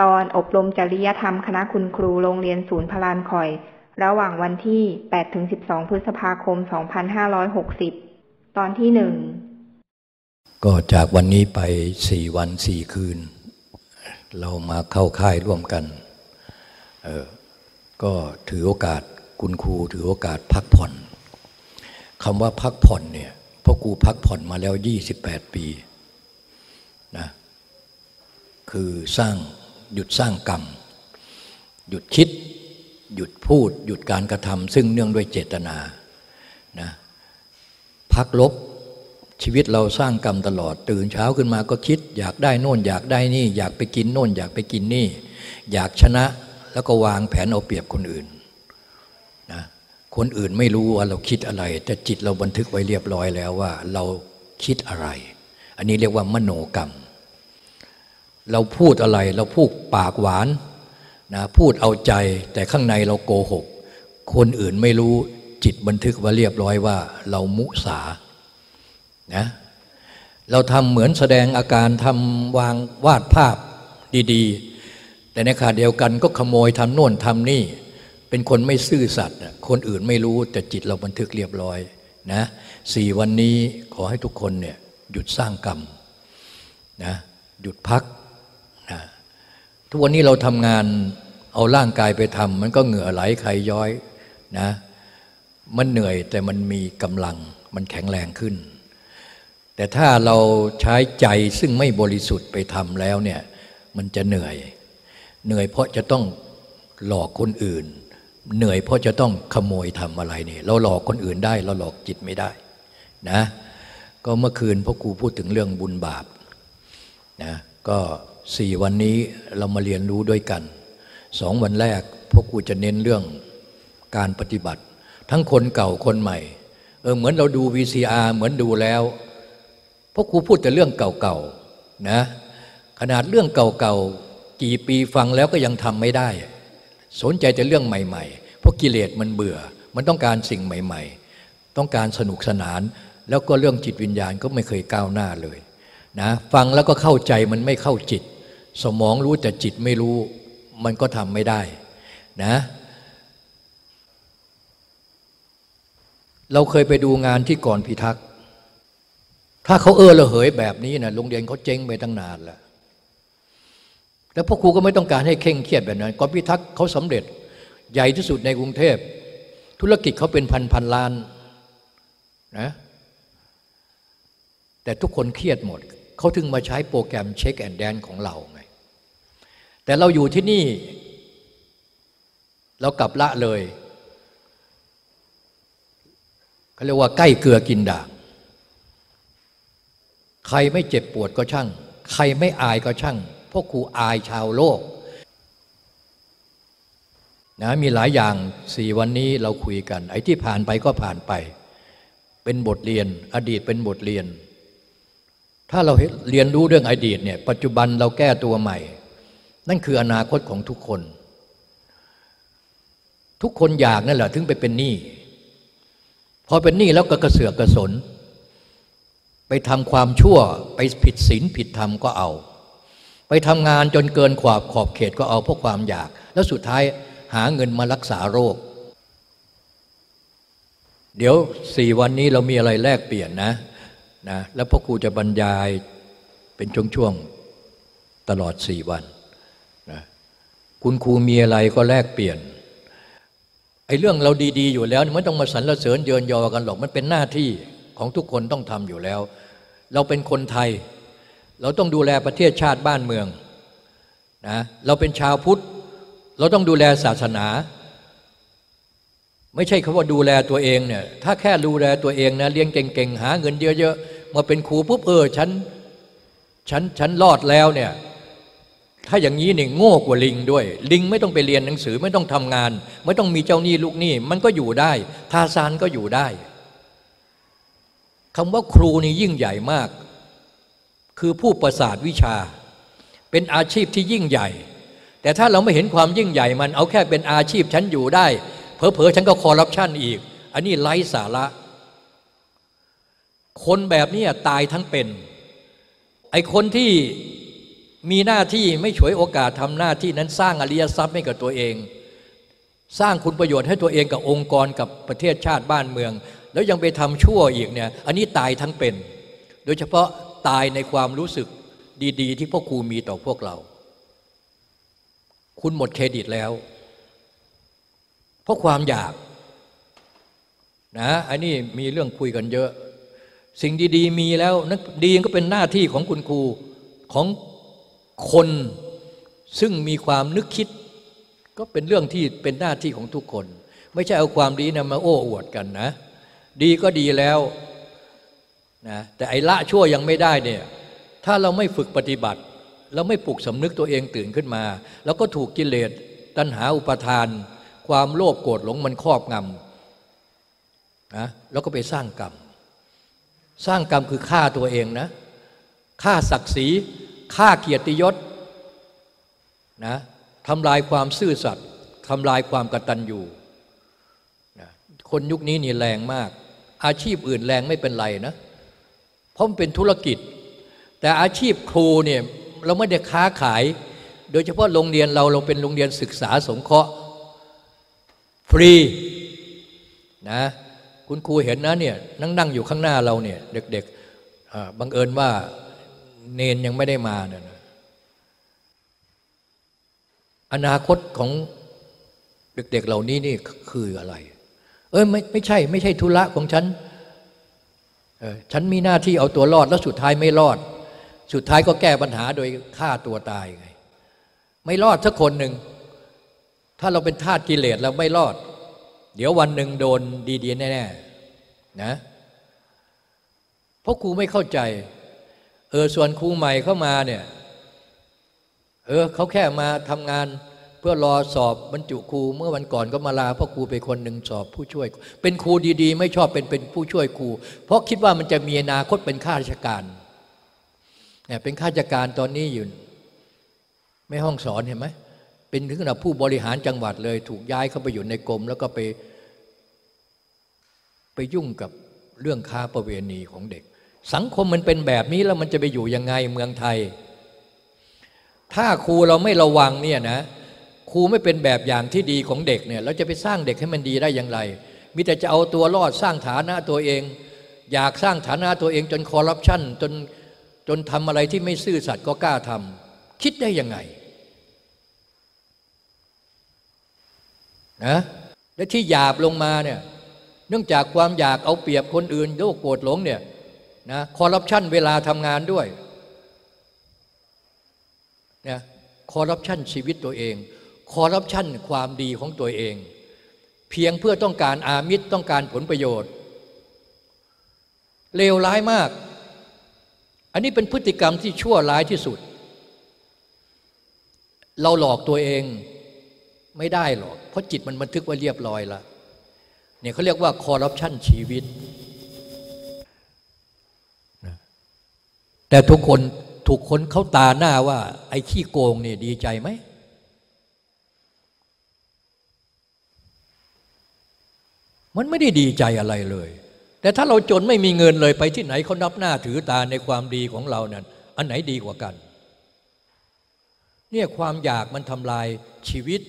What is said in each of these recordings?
ตอนอบรมจริยธรรมคณะคุณครูโรงเรียนศูนย์พลานคอย ระหว่างวันที่ 8-12 พฤษภาคม 2560 ตอนที่หนึ่ง ก็จากวันนี้ไปสี่วันสี่คืน เรามาเข้าค่ายร่วมกัน เออ ก็ถือโอกาสคุณครูถือโอกาสพักผ่อนคำว่าพักผ่อนเนี่ยพราะกูพักผ่อนมาแล้ว 28 ปีนะ คือสร้าง หยุดสร้างกรรม หยุดคิด หยุดพูด หยุดการกระทำซึ่งเนื่องด้วยเจตนานะพักลบชีวิตเราสร้างกรรมตลอด ตื่นเช้าขึ้นมาก็คิด อยากได้โน่นอยากได้นี่ อยากไปกินโน่น อยากไปกินนี่ อยากชนะแล้วก็วางแผนเอาเปรียบคนอื่นนะคนอื่นไม่รู้ว่าเราคิดอะไร แต่จิตเราบันทึกไว้เรียบร้อยแล้วว่า เราคิดอะไร อันนี้เรียกว่ามโนกรรม เราพูดอะไรเราพูดปากหวานนะพูดเอาใจแต่ข้างในเราโกหก คนอื่นไม่รู้จิตบันทึกไว้เรียบร้อยว่า เรามุสานะเราทำเหมือนแสดงอาการทำวางวาดภาพดีๆ แต่ในขณะเดียวกันก็ขโมยทำโน่นทำนี่ เป็นคนไม่ซื่อสัตย์คนอื่นไม่รู้แต่จิตเราบันทึกเรียบร้อยนะสี่วันนี้ขอให้ทุกคนเนี่ยหยุดสร้างกรรมนะหยุดพัก ทุกวันนี้เราทำงานเอาร่างกายไปทำมันก็เหงื่อไหลใครย้อยนะมันเหนื่อยแต่มันมีกำลังมันแข็งแรงขึ้น แต่ถ้าเราใช้ใจซึ่งไม่บริสุทธิ์ไปทำแล้วเนี่ยมันจะเหนื่อย เหนื่อยเพราะจะต้องหลอกคนอื่น เหนื่อยเพราะจะต้องขโมยทำอะไรนี่เราหลอกคนอื่นได้ เราหลอกจิตไม่ได้นะก็เมื่อคืนพ่อครูพูดถึงเรื่องบุญบาปนะก็ สี่วันนี้เรามาเรียนรู้ด้วยกันสองวันแรกพ่อครูจะเน้นเรื่องการปฏิบัติ ทั้งคนเก่าคนใหม่เออเหมือนเราดู VCR เหมือนดูแล้วพ่อครูพูดแต่เรื่องเก่าๆนะขนาดเรื่องเก่าๆกี่ปีฟังแล้วก็ยังทำไม่ได้ สนใจแต่เรื่องใหม่ ๆ เพราะกิเลสมันเบื่อ มันต้องการสิ่งใหม่ ๆ ต้องการสนุกสนาน แล้วก็เรื่องจิตวิญญาณก็ไม่เคยก้าวหน้าเลยนะฟังแล้วก็เข้าใจมันไม่เข้าจิต สมองรู้แต่จิตไม่รู้ มันก็ทำไม่ได้นะเราเคยไปดูงานที่ก่อนพิทักษ์ ถ้าเขาเออระเหยแบบนี้นะโรงเรียนเขาเจ๊งไปตั้งนานแล้วแล้วพ่อครูก็ไม่ต้องการให้เข่งเครียดแบบนั้นก่อนพิทักษ์เขาสำเร็จใหญ่ที่สุดในกรุงเทพ ธุรกิจเขาเป็นพันพันล้านนะแต่ทุกคนเครียดหมด เขาถึงมาใช้โปรแกรมเช็คแอนด์แดนของเราไง แต่เราอยู่ที่นี่ เรากลับละเลยเขาเรียกว่าใกล้เกลือกินด่างใครไม่เจ็บปวดก็ช่าง ใครไม่อายก็ช่างพวกครูอายชาวโลกนะมีหลายอย่างสี่วันนี้เราคุยกัน ไอ้ที่ผ่านไปก็ผ่านไป เป็นบทเรียน อดีตเป็นบทเรียน ถ้าเราเรียนรู้เรื่องอดีตเนี่ยปัจจุบันเราแก้ตัวใหม่ นั่นคืออนาคตของทุกคน ทุกคนอยากนั่นแหละถึงไปเป็นหนี้พอเป็นหนี้แล้วก็กระเสือกกระสน ไปทำความชั่วไปผิดศีลผิดธรรมก็เอา ไปทำงานจนเกินขอบขอบเขตก็เอาเพราะความอยาก แล้วสุดท้ายหาเงินมารักษาโรค เดี๋ยวสี่วันนี้เรามีอะไรแลกเปลี่ยนนะนะแล้วพ่อครูจะบรรยายเป็นช่วงๆตลอดสี่วัน คุณครูมีอะไรก็แลกเปลี่ยนไอ้เรื่องเราดีๆอยู่แล้วไม่ต้องมาสรรเสริญเยินยอกันหรอกมันเป็นหน้าที่ของทุกคนต้องทำอยู่แล้ว เราเป็นคนไทย เราต้องดูแลประเทศชาติบ้านเมืองนะเราเป็นชาวพุทธ เราต้องดูแลศาสนา ไม่ใช่คำว่าดูแลตัวเองเนี่ยถ้าแค่ดูแลตัวเองนะเลี้ยงเก่งๆ หาเงินเยอะๆมาเป็นครูปุ๊บเออฉันฉันฉันรอดแล้วเนี่ย ถ้าอย่างนี้เนี่ยโง่กว่าลิงด้วย ลิงไม่ต้องไปเรียนหนังสือไม่ต้องทำงาน ไม่ต้องมีเจ้าหนี้ลูกหนี้มันก็อยู่ได้ทาซานก็อยู่ได้คำว่าครูนี่ยิ่งใหญ่มาก คือผู้ประสาทวิชา เป็นอาชีพที่ยิ่งใหญ่ แต่ถ้าเราไม่เห็นความยิ่งใหญ่มันเอาแค่เป็นอาชีพฉันอยู่ได้เผลอๆฉันก็คอร์รัปชันอีก อันนี้ไร้สาระ คนแบบนี้ตายทั้งเป็น ไอคนที่ มีหน้าที่ไม่ฉวยโอกาสทำหน้าที่นั้นสร้างอริยทรัพย์ให้กับตัวเอง สร้างคุณประโยชน์ให้ตัวเองกับองค์กรกับประเทศชาติบ้านเมือง แล้วยังไปทำชั่วอีกเนี่ยอันนี้ตายทั้งเป็น โดยเฉพาะตายในความรู้สึกดี ๆ ที่พ่อครูมีต่อพวกเรา คุณหมดเครดิตแล้ว เพราะความอยากนะอันนี้มีเรื่องคุยกันเยอะ สิ่งดี ๆ มีแล้วนักดีก็เป็นหน้าที่ของคุณครูของ คนซึ่งมีความนึกคิด ก็เป็นเรื่องที่เป็นหน้าที่ของทุกคน ไม่ใช่เอาความดีนะมาโอ้อวดกันนะ ดีก็ดีแล้วนะแต่ไอ้ละชั่วยังไม่ได้เนี่ยถ้าเราไม่ฝึกปฏิบัติ เราไม่ปลุกสำนึกตัวเองตื่นขึ้นมา แล้วก็ถูกกิเลสตัณหาอุปทาน ความโลภโกรธหลงมันครอบงำนะแล้วก็ไปสร้างกรรม สร้างกรรมคือฆ่าตัวเองนะฆ่าศักดิ์ศรี ฆ่าเกียรติยศนะทำลายความซื่อสัตย์ทำลายความกตัญญูนะคนยุคนี้นี่แรงมาก อาชีพอื่นแรงไม่เป็นไรนะ เพราะมันเป็นธุรกิจ แต่อาชีพครูเนี่ยเราไม่ได้ค้าขาย โดยเฉพาะโรงเรียนเราเราเป็นโรงเรียนศึกษาสงเคราะห์ฟรีนะคุณครูเห็นนะเนี่ยนั่งนั่งอยู่ข้างหน้าเราเนี่ยเด็กๆบังเอิญว่า เนนยังไม่ได้มาเนี่ยนะอนาคตของเด็ก ๆ เหล่านี้นี่คืออะไร เออไม่ไม่ใช่ ไม่ใช่ธุระของฉันฉันมีหน้าที่เอาตัวรอดแล้วสุดท้ายไม่รอด สุดท้ายก็แก้ปัญหาโดยฆ่าตัวตายไง ไม่รอดสักคนหนึ่ง ถ้าเราเป็นทาสกิเลสเราไม่รอด เดี๋ยววันหนึ่งโดนดีๆแน่ๆนะเพราะครูไม่เข้าใจ เออส่วนครูใหม่เข้ามาเนี่ยเออเขาแค่มาทำงานเพื่อรอสอบบรรจุครูเมื่อวันก่อนก็มาลาพ่อครูไปคนหนึ่งสอบผู้ช่วย เป็นครูดีๆ ไม่ชอบเป็นเป็นผู้ช่วยครู เพราะคิดว่ามันจะมีอนาคตเป็นข้าราชการเนี่ยเป็นข้าราชการตอนนี้อยู่ไม่ห้องสอนเห็นไหมเป็นถึงระดับผู้บริหารจังหวัดเลย ถูกย้ายเข้าไปอยู่ในกรม แล้วก็ไป ไปยุ่งกับเรื่องค้าประเวณีของเด็ก สังคมมันเป็นแบบนี้แล้วมันจะไปอยู่ยังไงเมืองไทย ถ้าครูเราไม่ระวังเนี่ยนะครูไม่เป็นแบบอย่างที่ดีของเด็กเนี่ยเราจะไปสร้างเด็กให้มันดีได้อย่างไร มีแต่จะเอาตัวรอดสร้างฐานะตัวเอง อยากสร้างฐานะตัวเองจนคอร์รัปชันจนจนทำอะไรที่ไม่ซื่อสัตย์ก็กล้าทำคิดได้ยังไงนะและที่หยาบลงมาเนี่ยเนื่องจากความอยากเอาเปรียบคนอื่นโลกโกรธหลงเนี่ย นะคอร์รัปชันเวลาทำงานด้วยนะคอร์รัปชันชีวิตตัวเอง คอร์รัปชันความดีของตัวเอง เพียงเพื่อต้องการอามิตรต้องการผลประโยชน์ เลวร้ายมาก อันนี้เป็นพฤติกรรมที่ชั่วร้ายที่สุด เราหลอกตัวเองไม่ได้หรอก เพราะจิตมันบันทึกไว้เรียบร้อยล้วเนี่ยเขาเรียกว่าคอร์รัปชันชีวิต แต่ทุกคนถูกคนเขาตาหน้าว่า ไอ้ขี้โกงเนี่ยดีใจไหม มันไม่ได้ดีใจอะไรเลย แต่ถ้าเราจนไม่มีเงินเลยไปที่ไหนเขานับหน้าถือตาในความดีของเรานั่นอันไหนดีกว่ากัน เนี่ยความอยากมันทำลายชีวิต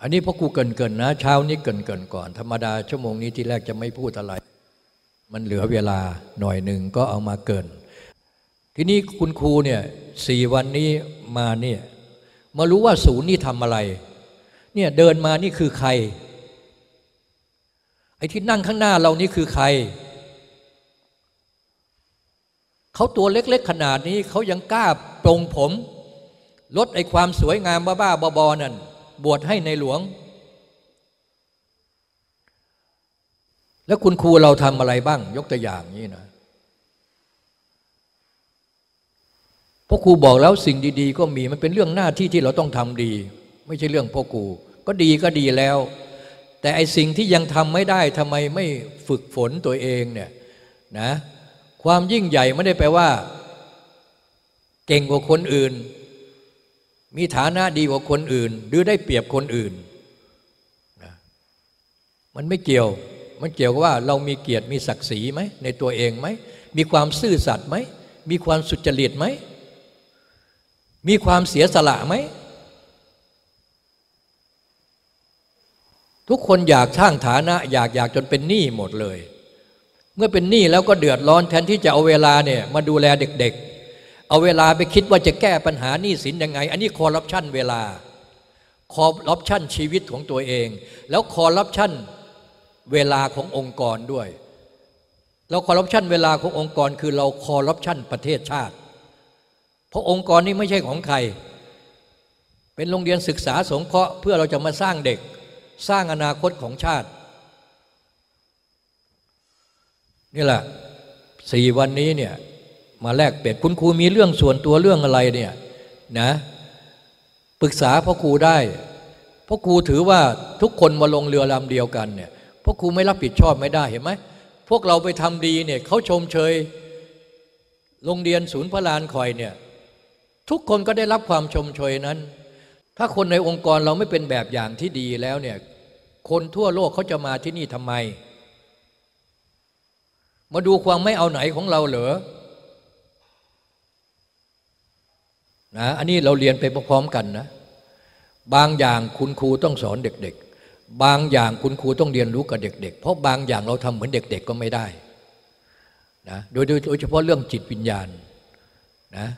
อันนี้พ่อกูเกินเกินนะ เช้านี้เกินเกินก่อน ธรรมดาชั่วโมงนี้ที่แรกจะไม่พูดอะไร มันเหลือเวลาหน่อยหนึ่งก็เอามาเกิน ทีนี้คุณครูเนี่ยสี่วันนี้มาเนี่ยมารู้ว่าศูนย์นี่ทำอะไร เนี่ยเดินมานี่คือใคร ไอ้ที่นั่งข้างหน้าเรานี่คือใคร เขาตัวเล็กๆขนาดนี้เขายังกล้าปรงผม ลดไอ้ความสวยงามบ้าๆบอๆนั่น บวชให้ในหลวง แล้วคุณครูเราทำอะไรบ้าง ยกตัวอย่างนี้นะพ่อครูบอกแล้วสิ่งดีๆ ก็มีมันเป็นเรื่องหน้าที่ที่เราต้องทำดี ไม่ใช่เรื่องพ่อครูก็ดีก็ดีแล้ว แต่ไอสิ่งที่ยังทำไม่ได้ทำไมไม่ฝึกฝนตัวเองเนี่ยนะความยิ่งใหญ่ไม่ได้แปลว่า เก่งกว่าคนอื่น มีฐานะดีกว่าคนอื่น หรือได้เปรียบคนอื่นนะมันไม่เกี่ยว มันเกี่ยวกับว่าเรามีเกียรติมีศักดิ์ศรีไหมในตัวเองไหมมีความซื่อสัตย์ไหมมีความสุจริตไหมมีความเสียสละไหมทุกคนอยากสร้างฐานะอยากอยากจนเป็นหนี้หมดเลย เมื่อเป็นหนี้แล้วก็เดือดร้อนแทนที่จะเอาเวลาเนี่ยมาดูแลเด็ก ๆ เอาเวลาไปคิดว่าจะแก้ปัญหาหนี้สินยังไง อันนี้คอร์รัปชันเวลาคอร์รัปชันชีวิตของตัวเอง แล้วคอร์รัปชัน เวลาขององค์กรด้วย เราคอร์รัปชันเวลาขององค์กรคือเราคอร์รัปชันประเทศชาติ เพราะองค์กรนี้ไม่ใช่ของใคร เป็นโรงเรียนศึกษาสงเคราะห์เพื่อเราจะมาสร้างเด็กสร้างอนาคตของชาติ นี่แหละสี่วันนี้เนี่ยมาแลกเปลี่ยนคุณครูมีเรื่องส่วนตัวเรื่องอะไรเนี่ยนะปรึกษาพ่อครูได้พ่อครูถือว่าทุกคนมาลงเรือลำเดียวกันเนี่ย พ่อครูไม่รับผิดชอบไม่ได้เห็นไหมพวกเราไปทำดีเนี่ยเขาชมเชยโรงเรียนศูนย์พระลานคอยเนี่ยทุกคนก็ได้รับความชมเชยนั้น ถ้าคนในองค์กรเราไม่เป็นแบบอย่างที่ดีแล้วเนี่ยคนทั่วโลกเขาจะมาที่นี่ทำไม มาดูความไม่เอาไหนของเราเหรอนะอันนี้เราเรียนไปพร้อมกันนะ บางอย่างคุณครูต้องสอนเด็กๆ บางอย่างคุณครูต้องเรียนรู้กับเด็ก ๆ เพราะบางอย่างเราทำเหมือนเด็ก ๆ ก็ไม่ได้นะโดยโดยเฉพาะเรื่องจิตวิญญาณนะ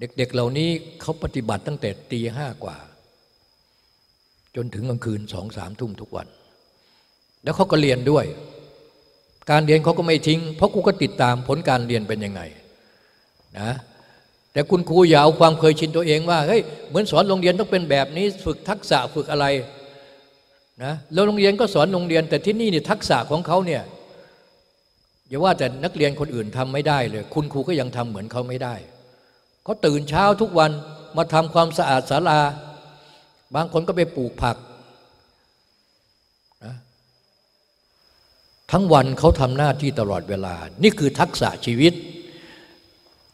เด็กๆเหล่านี้เขาปฏิบัติตั้งแต่ตีห้ากว่า จนถึงกลางคืนสองสามทุ่มทุกวัน แล้วเขาก็เรียนด้วย การเรียนเขาก็ไม่ทิ้ง เพราะครูก็ติดตามผลการเรียนเป็นยังไงนะแต่คุณครูอย่าเอาความเคยชินตัวเองว่าเฮ้ยเหมือนสอนโรงเรียนต้องเป็นแบบนี้ฝึกทักษะฝึกอะไร นะแล้วโรงเรียนก็สอนโรงเรียน แต่ที่นี่เนี่ยทักษะของเขาเนี่ยอย่าว่าแต่นักเรียนคนอื่นทำไม่ได้เลย คุณครูก็ยังทำเหมือนเขาไม่ได้เขาตื่นเช้าทุกวันมาทำความสะอาดศาลา บางคนก็ไปปลูกผักนะทั้งวันเขาทำหน้าที่ตลอดเวลา นี่คือทักษะชีวิต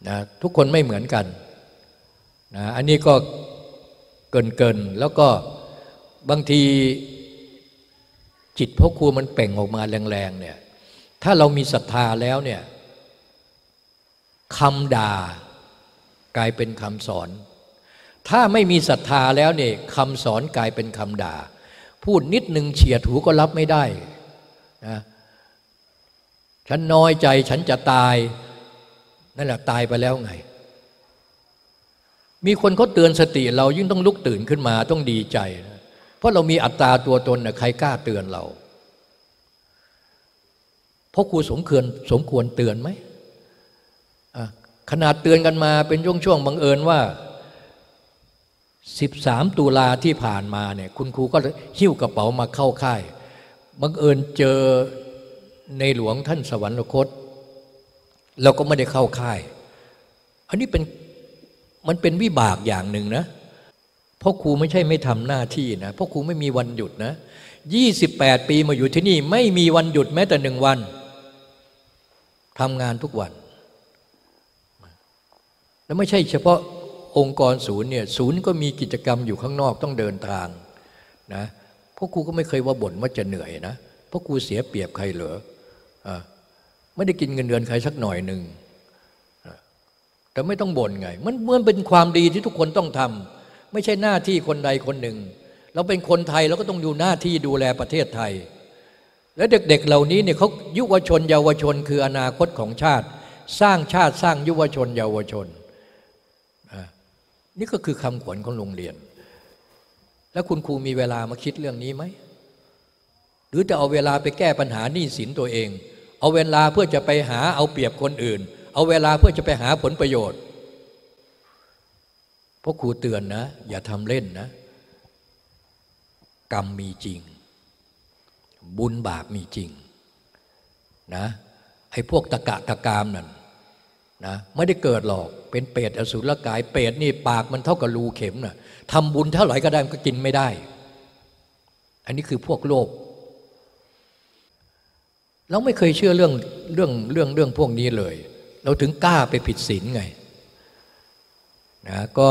นะทุกคนไม่เหมือนกันนะอันนี้ก็เกินเกินแล้วก็บางที จิตพ่อครูมันเป่งออกมาแรงๆเนี่ยถ้าเรามีศรัทธาแล้วเนี่ยคำด่ากลายเป็นคำสอน ถ้าไม่มีศรัทธาแล้วเนี่ยคำสอนกลายเป็นคำด่า พูดนิดหนึ่งเฉียดหูก็รับไม่ได้นะฉันน้อยใจฉันจะตาย นั่นแหละตายไปแล้วไง มีคนเขาเตือนสติเรายิ่งต้องลุกตื่นขึ้นมาต้องดีใจนะ เพราะเรามีอัตราตัวตนนะใครกล้าเตือนเราเพราะครูสมควรสมควรเตือนไหมขนาดเตือนกันมาเป็นช่วงๆบังเอิญว่า 13 ตุลาที่ผ่านมาเนี่ยคุณครูก็หิ้วกระเป๋ามาเข้าค่าย บังเอิญเจอในหลวงท่านสวรรคต เราก็ไม่ได้เข้าค่าย อันนี้เป็นมันเป็นวิบากอย่างหนึ่งนะ เพราะครูไม่ใช่ไม่ทำหน้าที่นะเพราะครูไม่มีวันหยุดนะยี่สิบแปดปีมาอยู่ที่นี่ ไม่มีวันหยุดแม้แต่หนึ่งวันทำงานทุกวัน แล้วไม่ใช่เฉพาะองค์กรศูนย์เนี่ยศูนย์ก็มีกิจกรรมอยู่ข้างนอกต้องเดินทางนะพราะครูก็ไม่เคยว่าบ่นว่าจะเหนื่อยนะพราะครูเสียเปรียบใครเหรอไม่ได้กินเงินเดือนใครสักหน่อยหนึ่งแต่ไม่ต้องบ่นไง มันเหมือนเป็นความดีที่ทุกคนต้องทำ ไม่ใช่หน้าที่คนใดคนหนึ่ง เราเป็นคนไทยเราก็ต้องดูหน้าที่ดูแลประเทศไทย และเด็กๆเหล่านี้เนี่ยเขายุวชนเยาวชนคืออนาคตของชาติ สร้างชาติสร้างยุวชนเยาวชน นี่ก็คือคำขวัญของโรงเรียน แล้วคุณครูมีเวลามาคิดเรื่องนี้ไหมหรือจะเอาเวลาไปแก้ปัญหาหนี้สินตัวเอง เอาเวลาเพื่อจะไปหาเอาเปรียบคนอื่น เอาเวลาเพื่อจะไปหาผลประโยชน์ พราะครูเตือนนะ อย่าทำเล่นนะ กรรมมีจริง บุญบาปมีจริงนะไอ้พวกตะกะตะกามนั่นนะไม่ได้เกิดหรอกเป็นเปรตอสุรกาย เปรตนี่ปากมันเท่ากับรูเข็มนะ่ะทำบุญเท่าไหร่ก็ได้มันก็กินไม่ได้ อันนี้คือพวกโลภเราไม่เคยเชื่อเรื่องเรื่องเรื่องเรื่องพวกนี้เลย เราถึงกล้าไปผิดศีลไง นะก็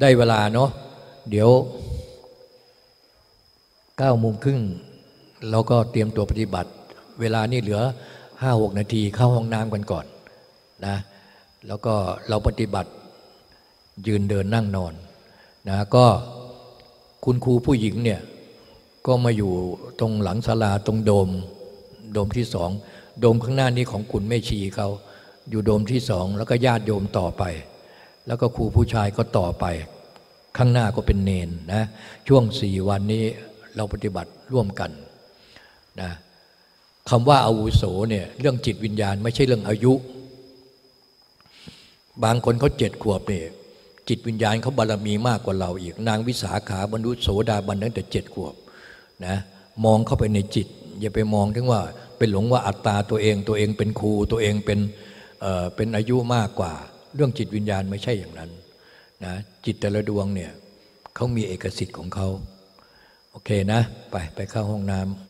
ได้เวลาเนาะเดี๋ยวเก้าโมงครึ่งเราก็เตรียมตัวปฏิบัติ เวลานี่เหลือห้าหกนาทีเข้าห้องน้ำกันก่อนนะแล้วก็เราปฏิบัติยืนเดินนั่งนอนนะก็คุณครูผู้หญิงเนี่ยก็มาอยู่ตรงหลังศาลาตรงโดมโดมที่สองโดมข้างหน้านี้ของคุณแม่ชีเขาอยู่โดมที่สองแล้วก็ญาติโยมต่อไป แล้วก็ครูผู้ชายก็ต่อไป ข้างหน้าก็เป็นเนนนะช่วงสี่วันนี้เราปฏิบัติร่วมกันนะคำว่าอาวุโสเนี่ยเรื่องจิตวิญญาณไม่ใช่เรื่องอายุ บางคนเขาเจ็ดขวบเนี่ยจิตวิญญาณเขาบารมีมากกว่าเราอีก นางวิสาขาบรรลุโสดาบันตั้งแต่เจ็ดขวบนะมองเข้าไปในจิต อย่าไปมองถึงว่าเป็นหลงว่าอัตตาตัวเองตัวเองเป็นครูตัวเองเป็นเอ่อเป็นอายุมากกว่า เรื่องจิตวิญญาณไม่ใช่อย่างนั้นนะจิตแต่ละดวงเนี่ยเขามีเอกสิทธิ์ของเขาโอเคนะ ไปไปเข้าห้องน้ำ